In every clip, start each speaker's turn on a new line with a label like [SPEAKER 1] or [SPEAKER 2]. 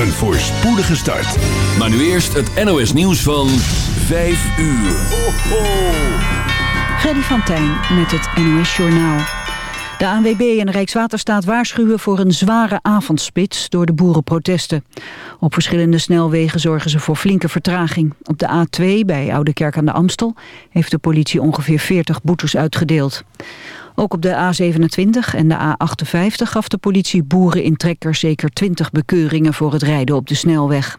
[SPEAKER 1] Een voorspoedige start.
[SPEAKER 2] Maar nu eerst het NOS nieuws van 5 uur. Ho.
[SPEAKER 3] Freddy van Tijn met het NOS Journaal. De ANWB en Rijkswaterstaat waarschuwen voor een zware avondspits door de boerenprotesten. Op verschillende snelwegen zorgen ze voor flinke vertraging. Op de A2 bij Oudekerk aan de Amstel heeft de politie ongeveer 40 boetes uitgedeeld. Ook op de A27 en de A58 gaf de politie boeren in trekkers zeker 20 bekeuringen voor het rijden op de snelweg.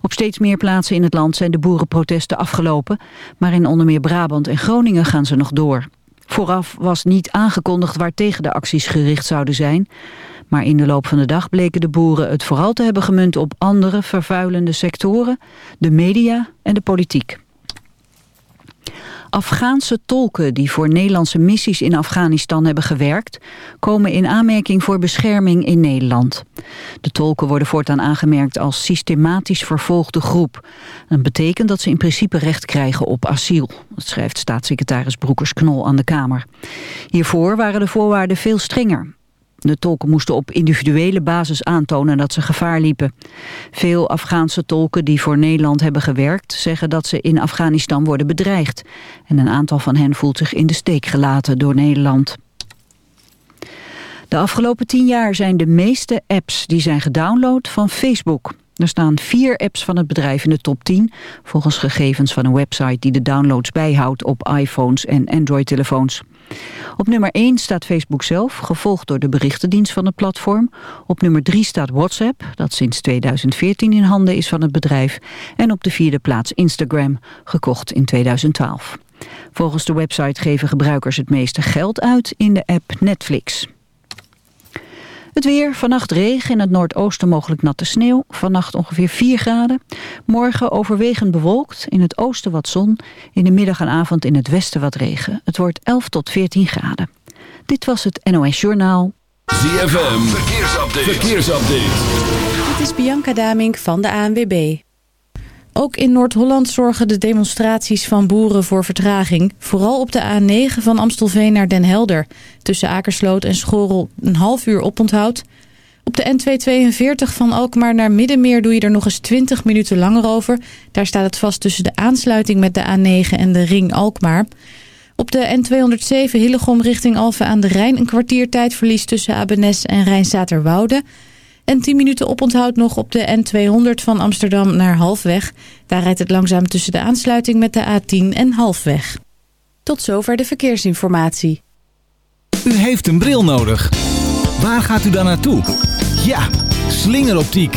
[SPEAKER 3] Op steeds meer plaatsen in het land zijn de boerenprotesten afgelopen, maar in onder meer Brabant en Groningen gaan ze nog door. Vooraf was niet aangekondigd waar tegen de acties gericht zouden zijn, maar in de loop van de dag bleken de boeren het vooral te hebben gemunt op andere vervuilende sectoren, de media en de politiek. Afghaanse tolken die voor Nederlandse missies in Afghanistan hebben gewerkt... komen in aanmerking voor bescherming in Nederland. De tolken worden voortaan aangemerkt als systematisch vervolgde groep. Dat betekent dat ze in principe recht krijgen op asiel. Dat schrijft staatssecretaris Broekers-Knol aan de Kamer. Hiervoor waren de voorwaarden veel strenger. De tolken moesten op individuele basis aantonen dat ze gevaar liepen. Veel Afghaanse tolken die voor Nederland hebben gewerkt... zeggen dat ze in Afghanistan worden bedreigd. En een aantal van hen voelt zich in de steek gelaten door Nederland. De afgelopen tien jaar zijn de meeste apps die zijn gedownload van Facebook. Er staan vier apps van het bedrijf in de top 10... volgens gegevens van een website die de downloads bijhoudt op iPhones en Android-telefoons. Op nummer 1 staat Facebook zelf, gevolgd door de berichtendienst van het platform. Op nummer 3 staat WhatsApp, dat sinds 2014 in handen is van het bedrijf. En op de vierde plaats Instagram, gekocht in 2012. Volgens de website geven gebruikers het meeste geld uit in de app Netflix. Het weer, vannacht regen, in het noordoosten mogelijk natte sneeuw. Vannacht ongeveer 4 graden. Morgen overwegend bewolkt, in het oosten wat zon. In de middag en avond in het westen wat regen. Het wordt 11 tot 14 graden. Dit was het NOS Journaal.
[SPEAKER 2] ZFM, verkeersupdate. verkeersupdate.
[SPEAKER 4] Dit is Bianca Damink van de ANWB. Ook in Noord-Holland zorgen de demonstraties van boeren voor vertraging. Vooral op de A9 van Amstelveen naar Den Helder. Tussen Akersloot en Schorel een half uur oponthoud. Op de N242 van Alkmaar naar Middenmeer doe je er nog eens 20 minuten langer over. Daar staat het vast tussen de aansluiting met de A9 en de ring Alkmaar. Op de N207 Hillegom richting Alphen aan de Rijn een kwartier tijdverlies tussen Abenes en Rijnstaterwoude... En 10 minuten oponthoud nog op de N200 van Amsterdam naar Halfweg. Daar rijdt het langzaam tussen de aansluiting met de A10 en Halfweg. Tot zover de verkeersinformatie.
[SPEAKER 5] U heeft een bril nodig. Waar gaat u dan naartoe? Ja, slingeroptiek.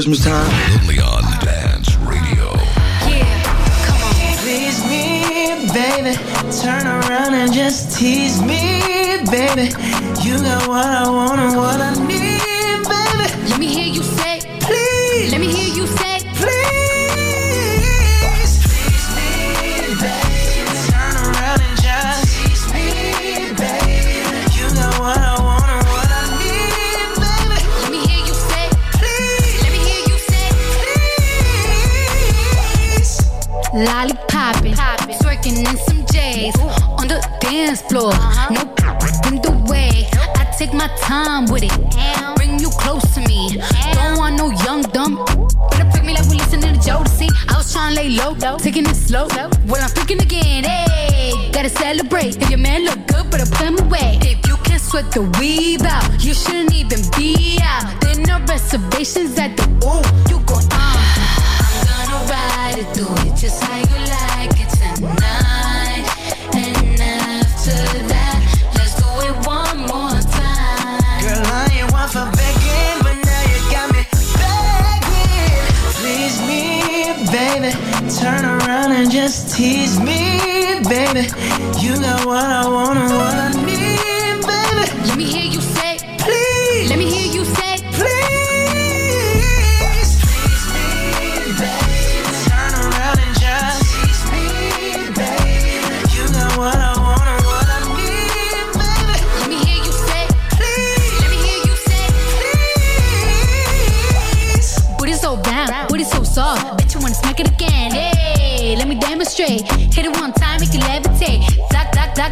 [SPEAKER 6] Christmas time.
[SPEAKER 7] just
[SPEAKER 8] how you like it tonight. And after that, let's do it one more time.
[SPEAKER 7] Girl, I ain't one for begging, but now you got me begging. Please me, baby. Turn around and just tease me, baby. You got what I
[SPEAKER 8] wanna.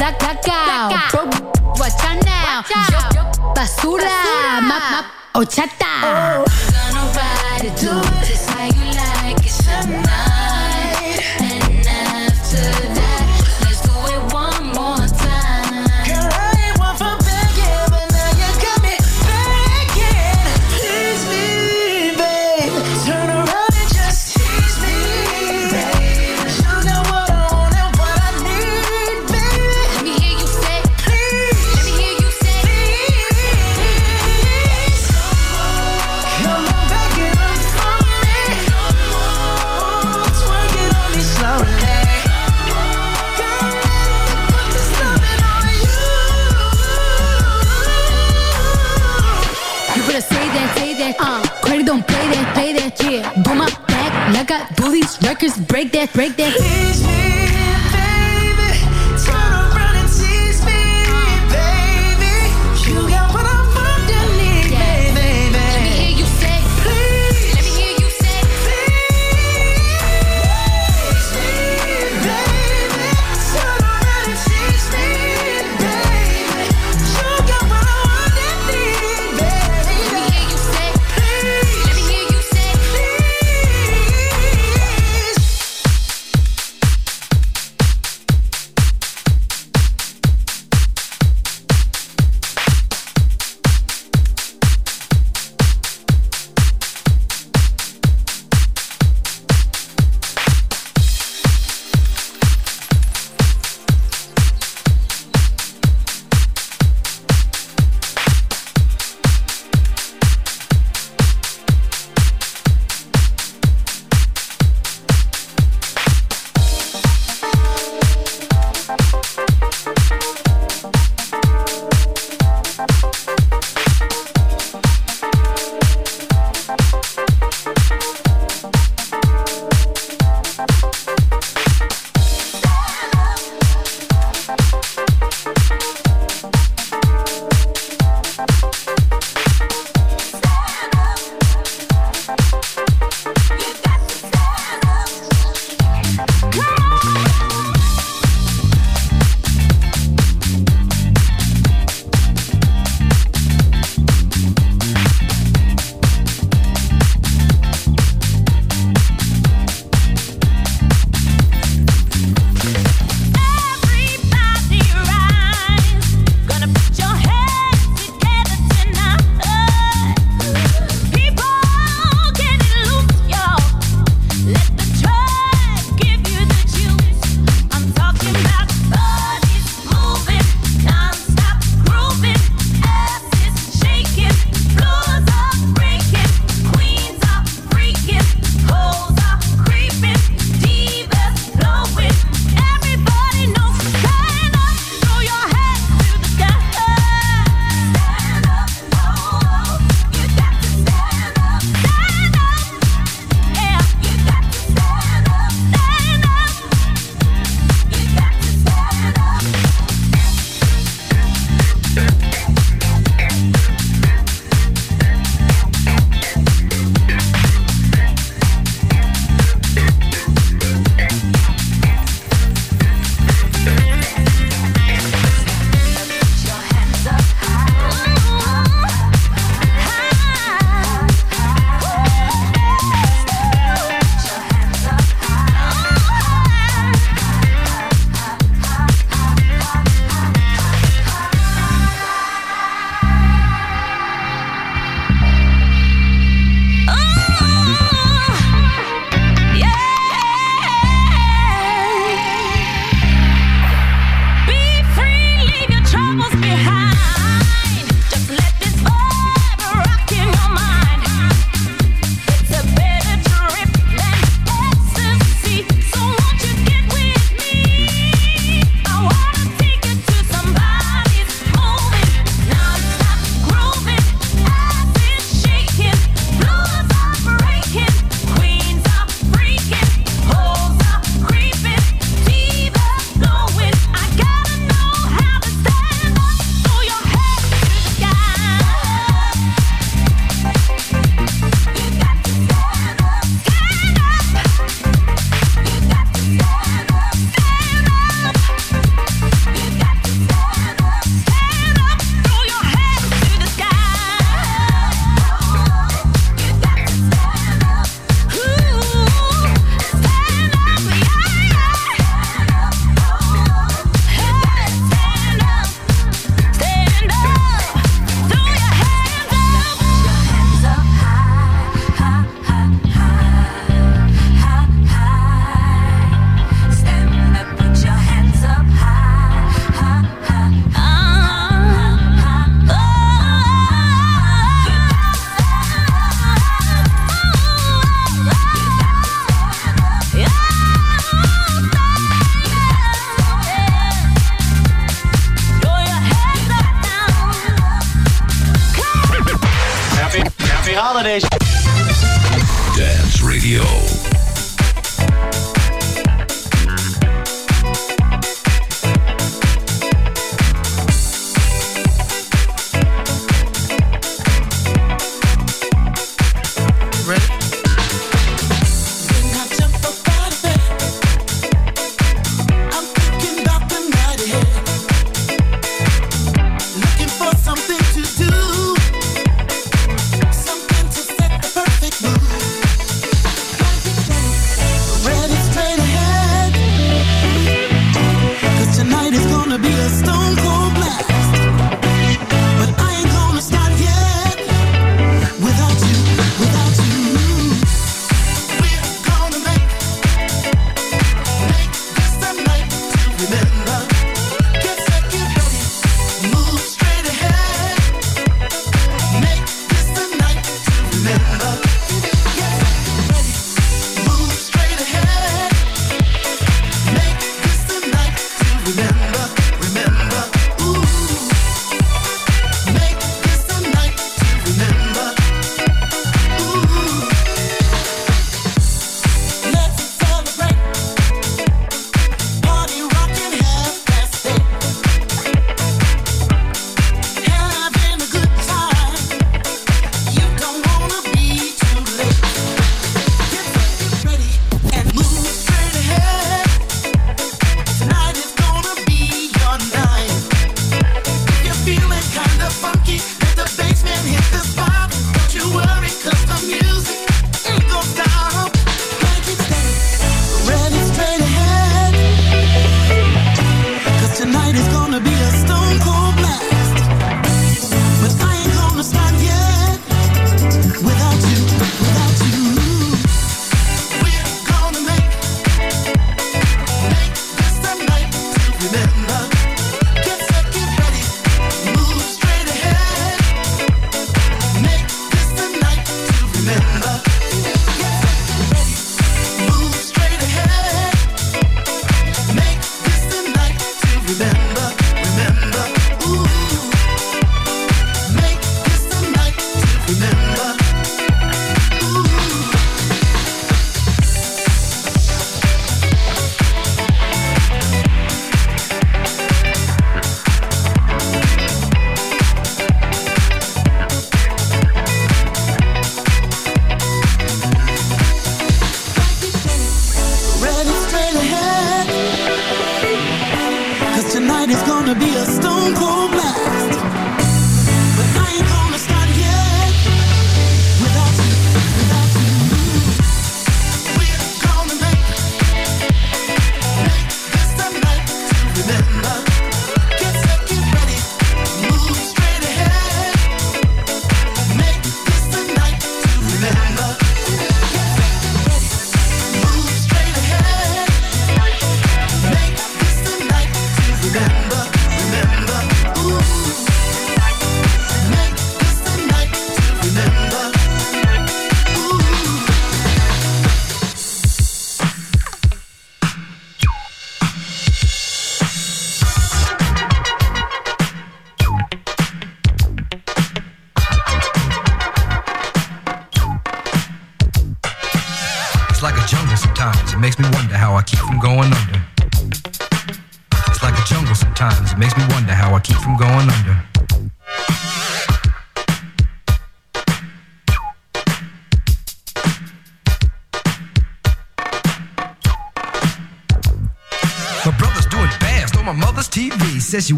[SPEAKER 8] da, da, gao. nou? now. Basura. map, Ma, ochata. break that, break that.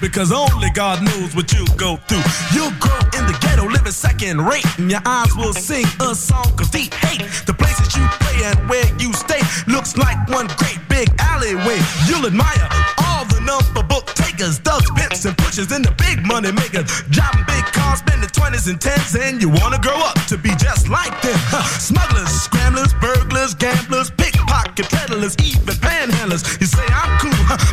[SPEAKER 9] Because only God knows what you'll go through. You'll grow in the ghetto, living second rate, and your eyes will sing a song of deep hate. The places you play and where you stay looks like one great big alleyway. You'll admire all the number book takers, thugs, pimps, and pushers, and the big money makers. Driving big cars, spending 20s and 10s, and you wanna grow up to be just like them. Huh. Smugglers, scramblers, burglars, gamblers, pickpocket peddlers, even panhandlers. You say I'm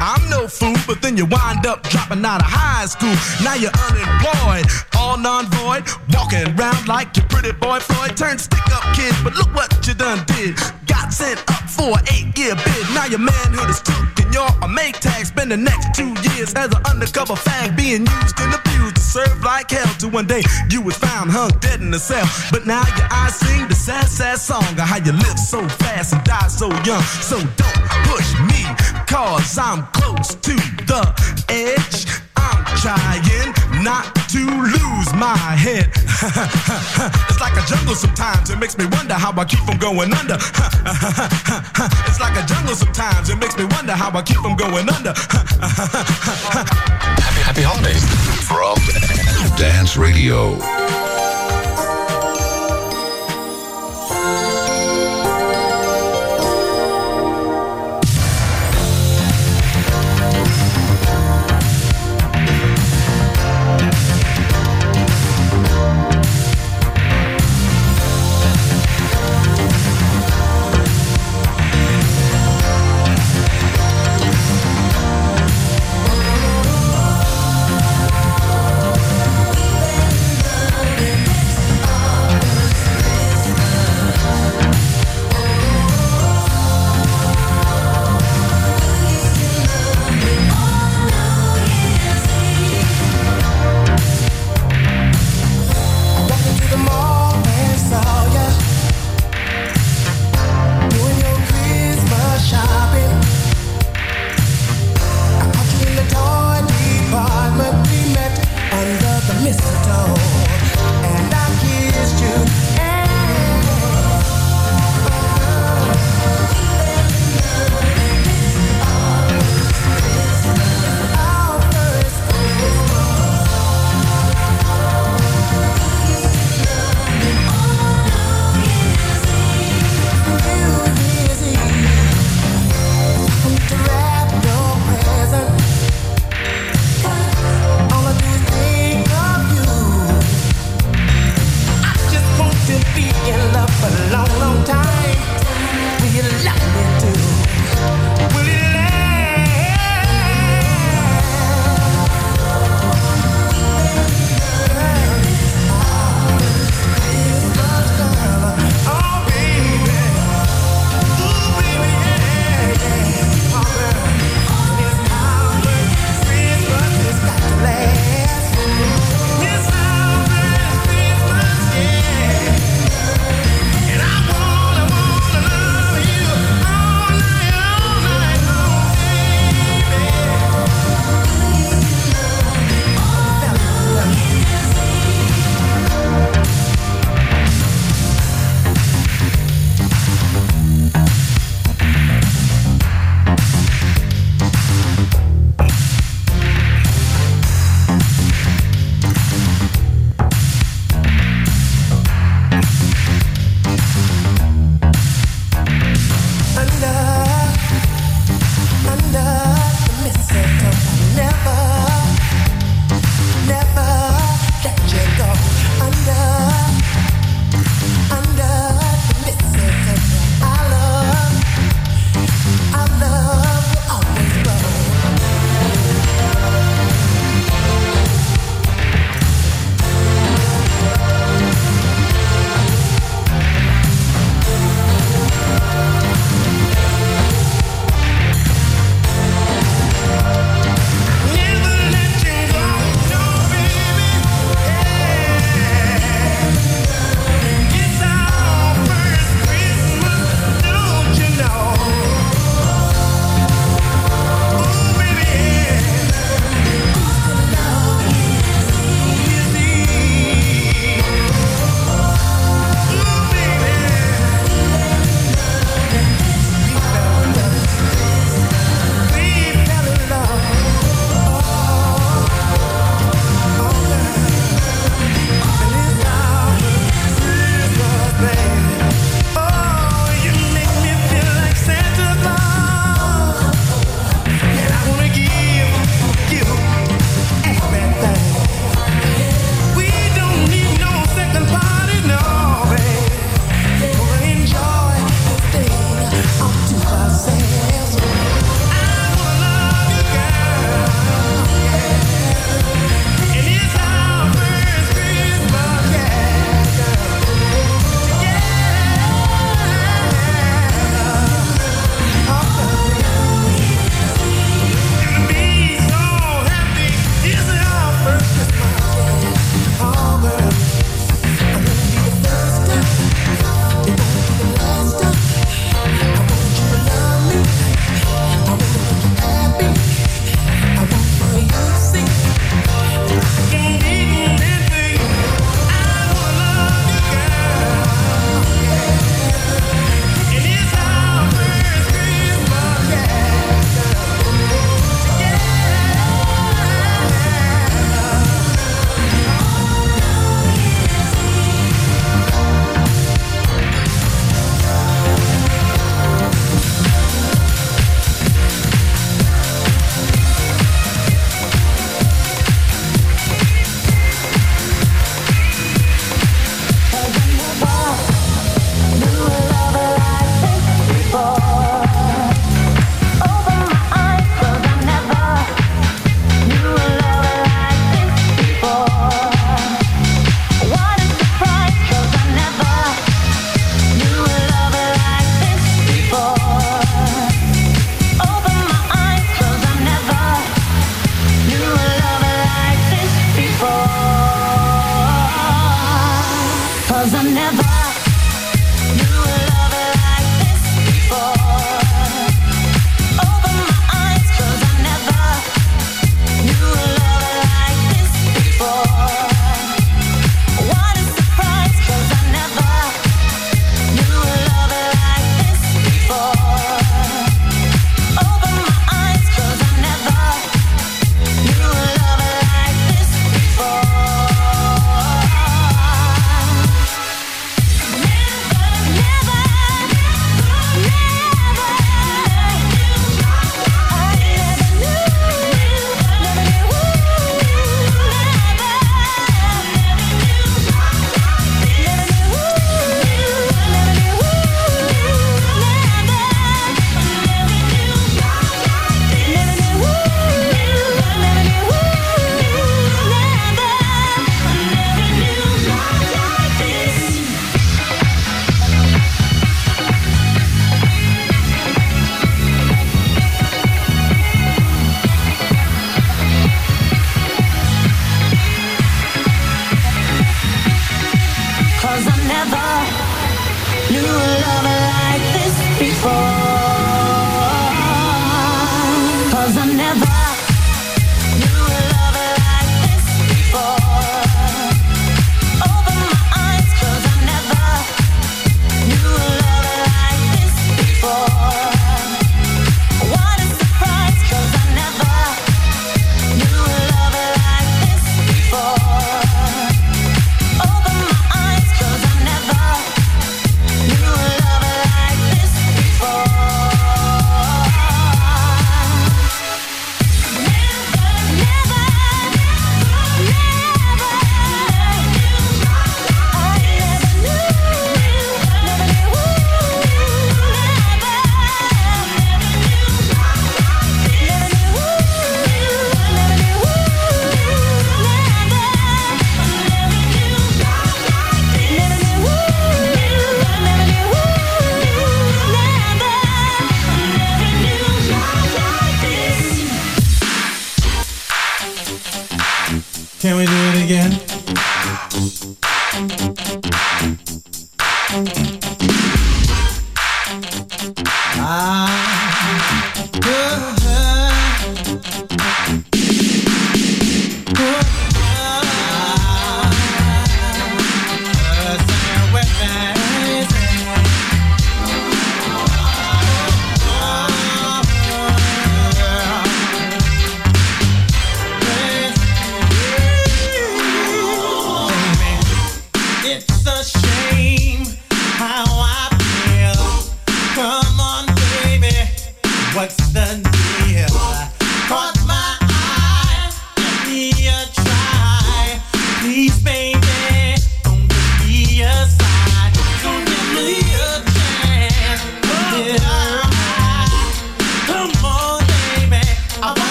[SPEAKER 9] I'm no fool, but then you wind up dropping out of high school. Now you're unemployed, all non-void, walking around like your pretty boy Floyd. Turned stick-up kid, but look what you done did. Got sent up for an eight-year bid. Now your manhood is took a make tag. Spend the next two years as an undercover fag, being used and abused to serve like hell. Till one day you was found hung dead in a cell. But now your eyes sing the sad, sad song of how you live so fast and die so young. So don't push me, cause I'm close to the edge. I'm trying not to lose my head. it's like a jungle sometimes, it makes me wonder how I keep from going under. it's like a jungle sometimes, it makes me wonder how I keep from going under.
[SPEAKER 1] Happy, happy holidays from Dance Radio.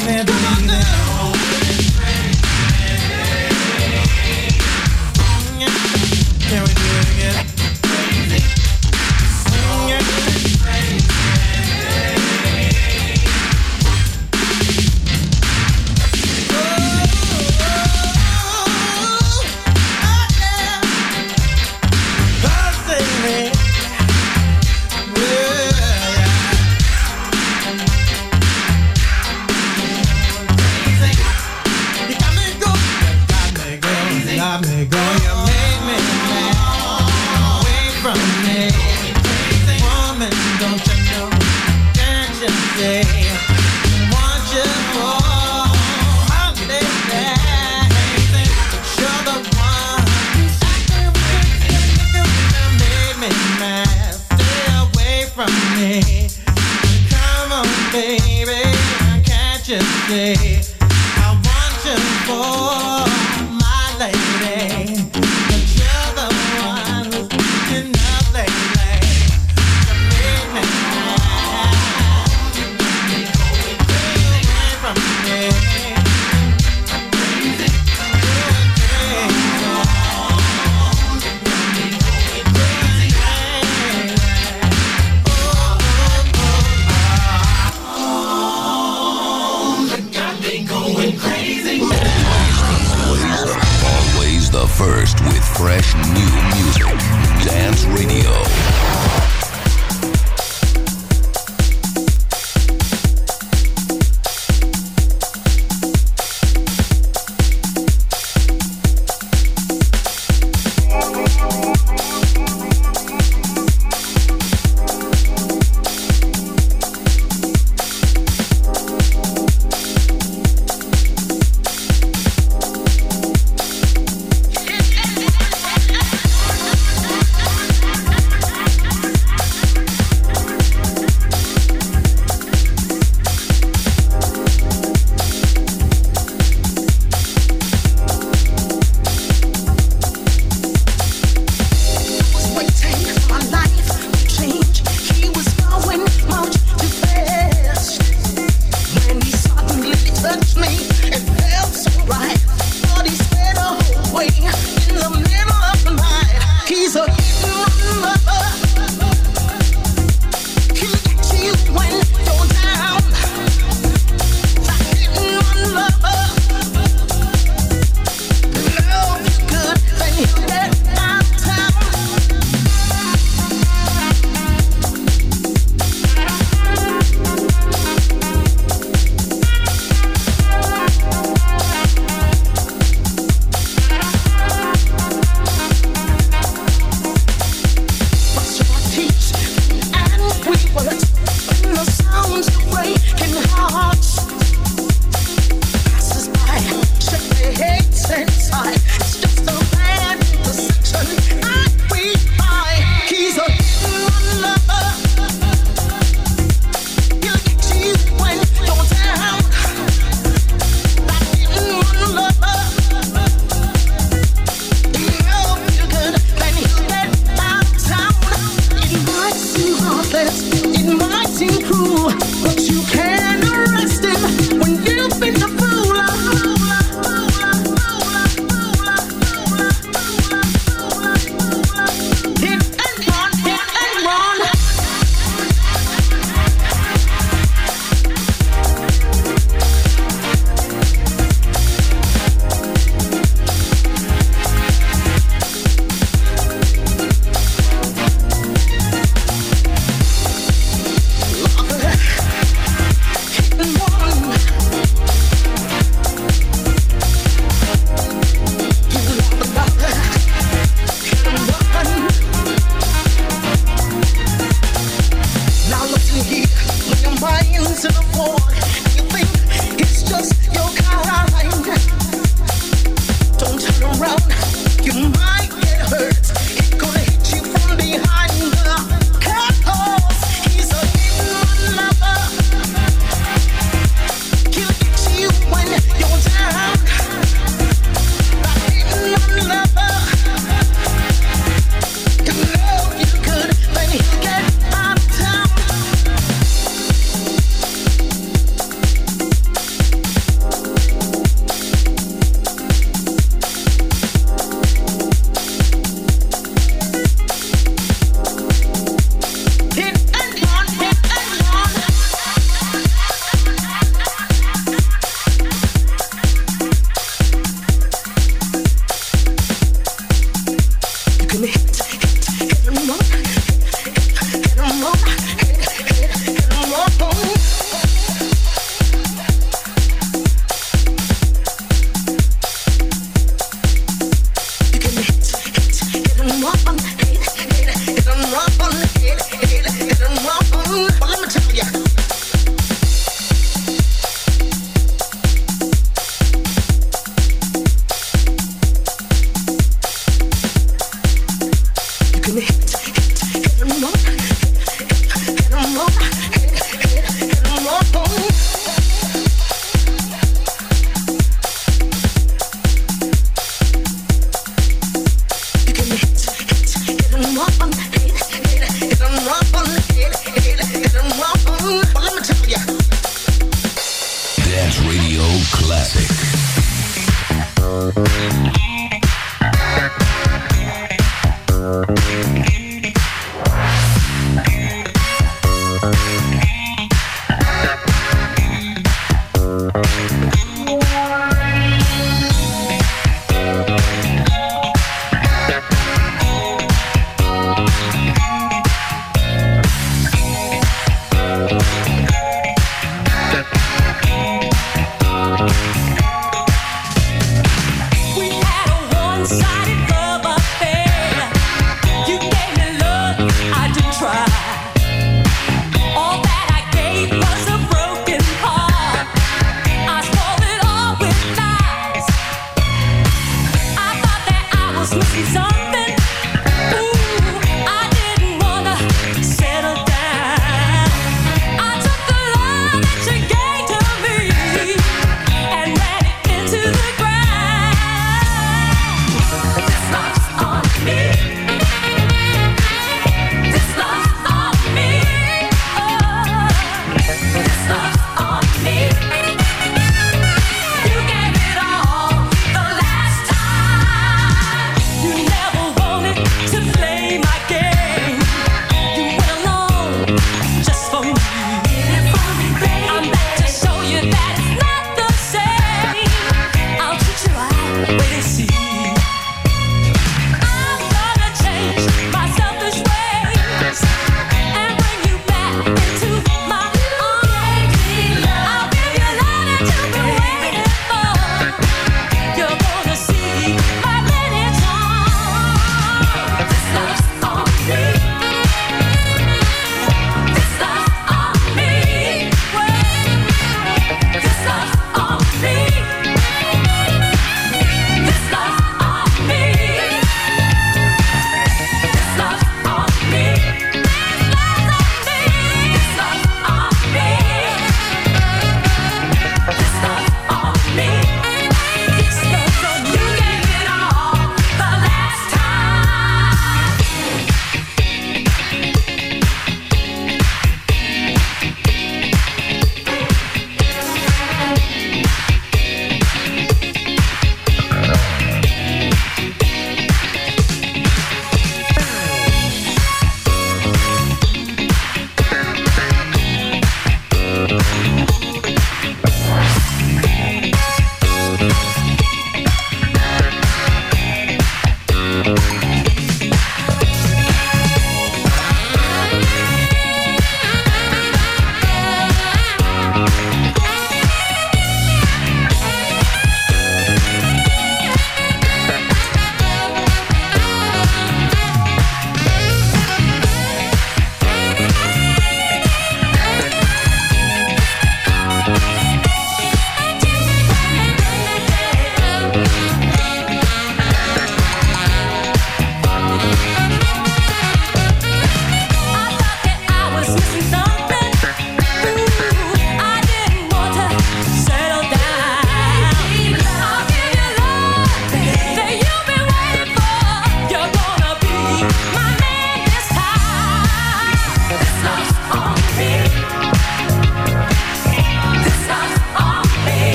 [SPEAKER 10] Can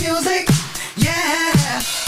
[SPEAKER 11] music.
[SPEAKER 7] Yeah.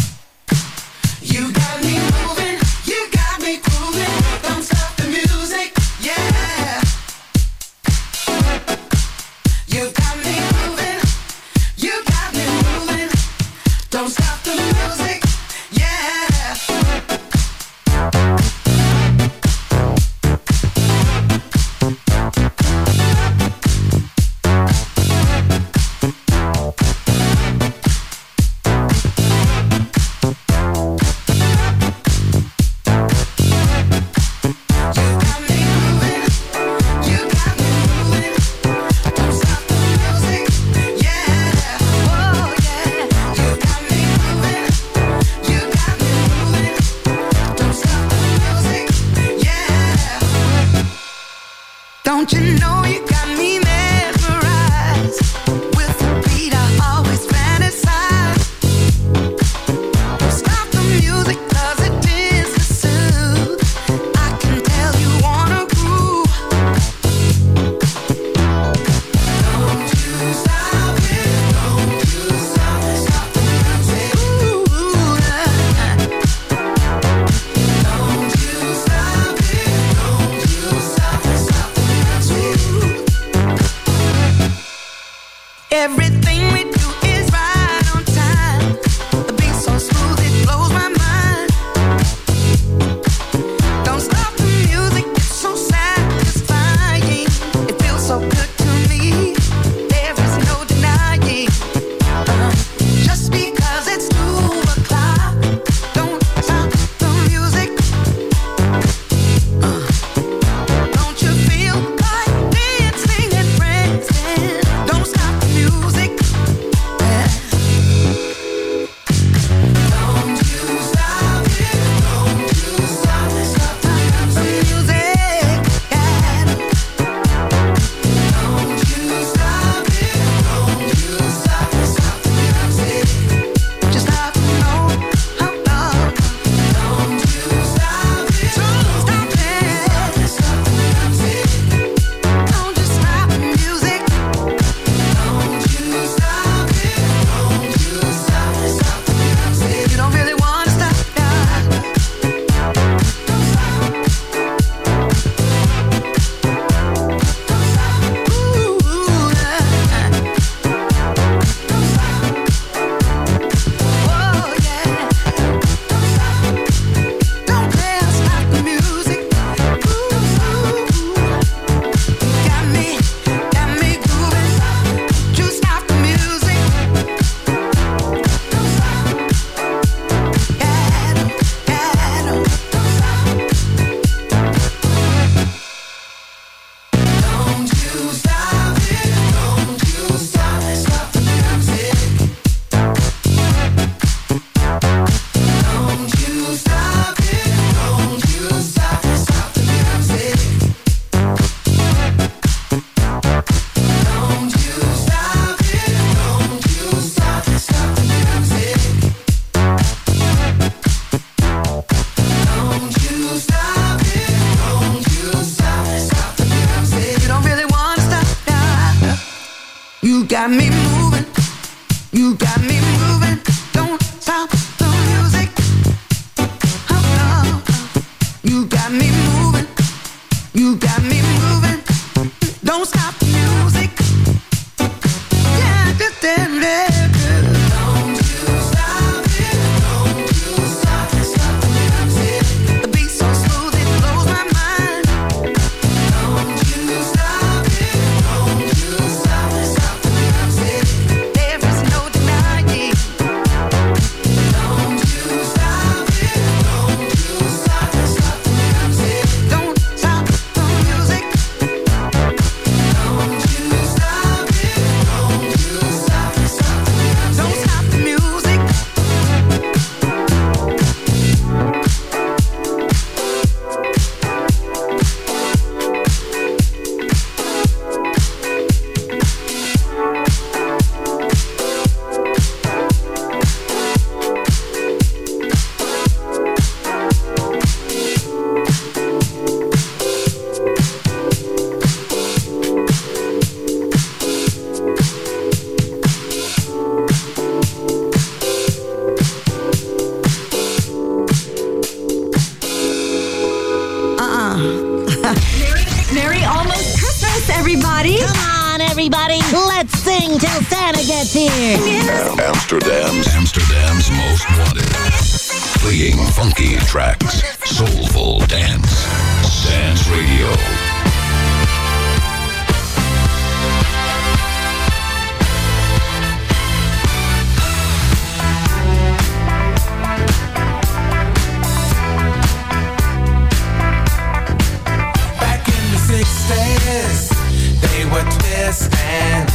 [SPEAKER 12] They were twisting. and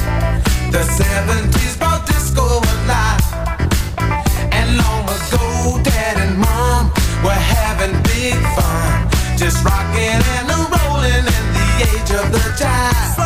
[SPEAKER 12] the 70s brought disco alive. And long ago, dad and mom were having big fun. Just rocking and rolling in the age of the jive.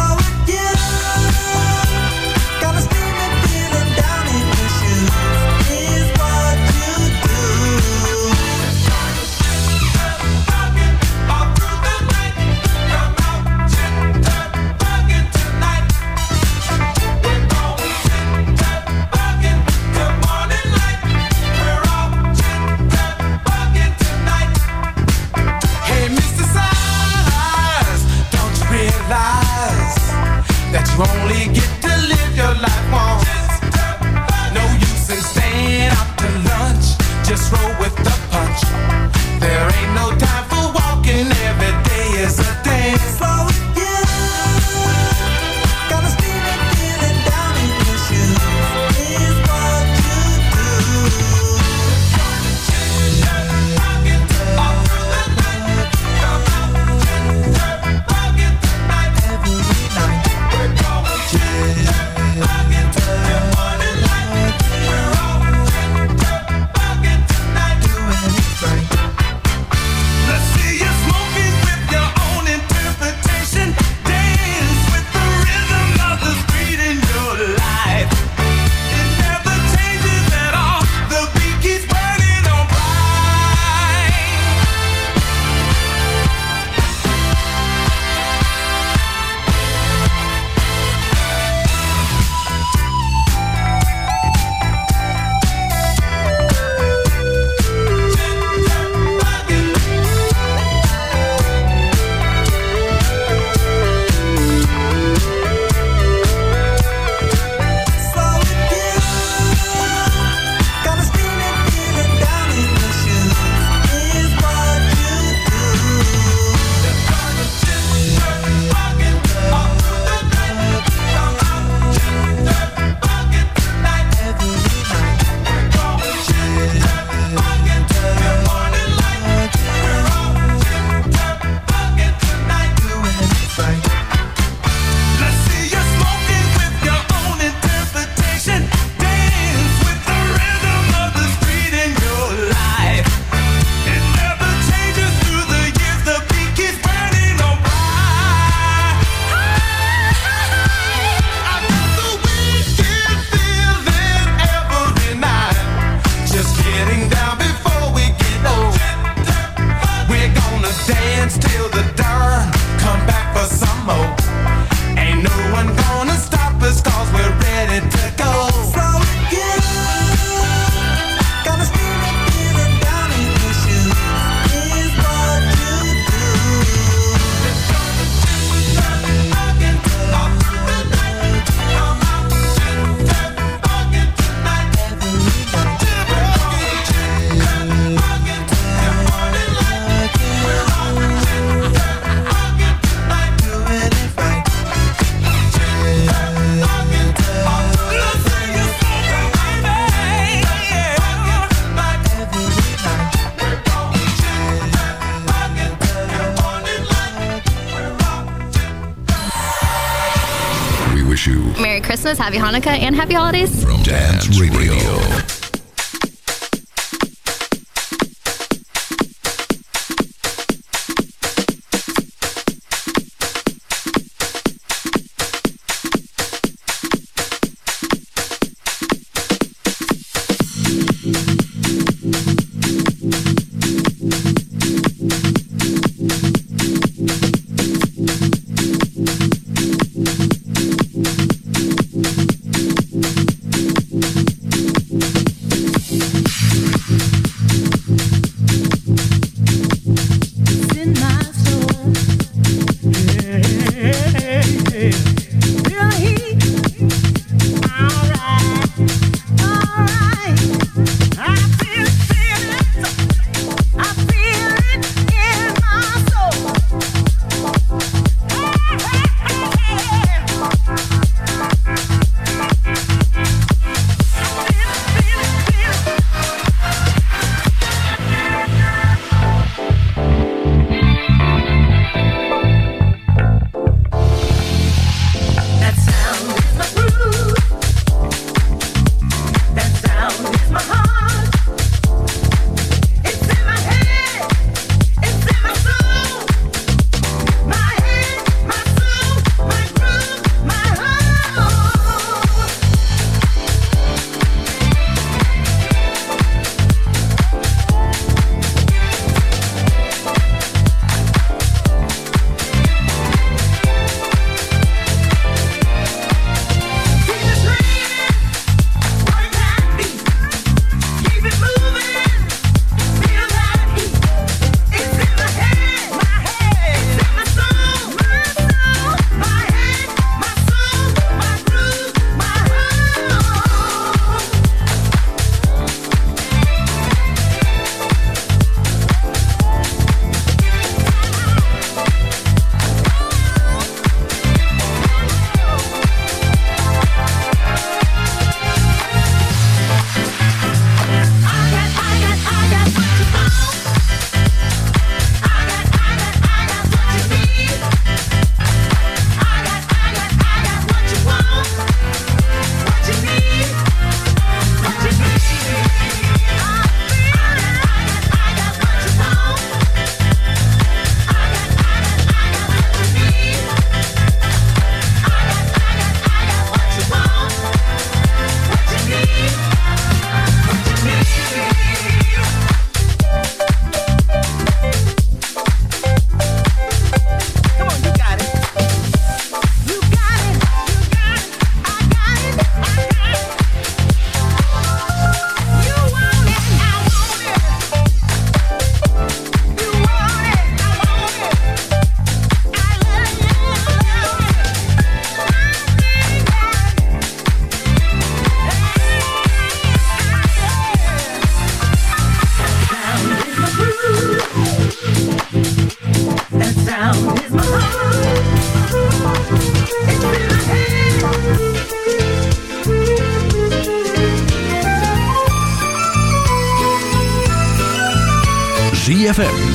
[SPEAKER 1] issue.
[SPEAKER 13] Merry Christmas, Happy Hanukkah, and Happy Holidays.
[SPEAKER 1] From Dance Radio.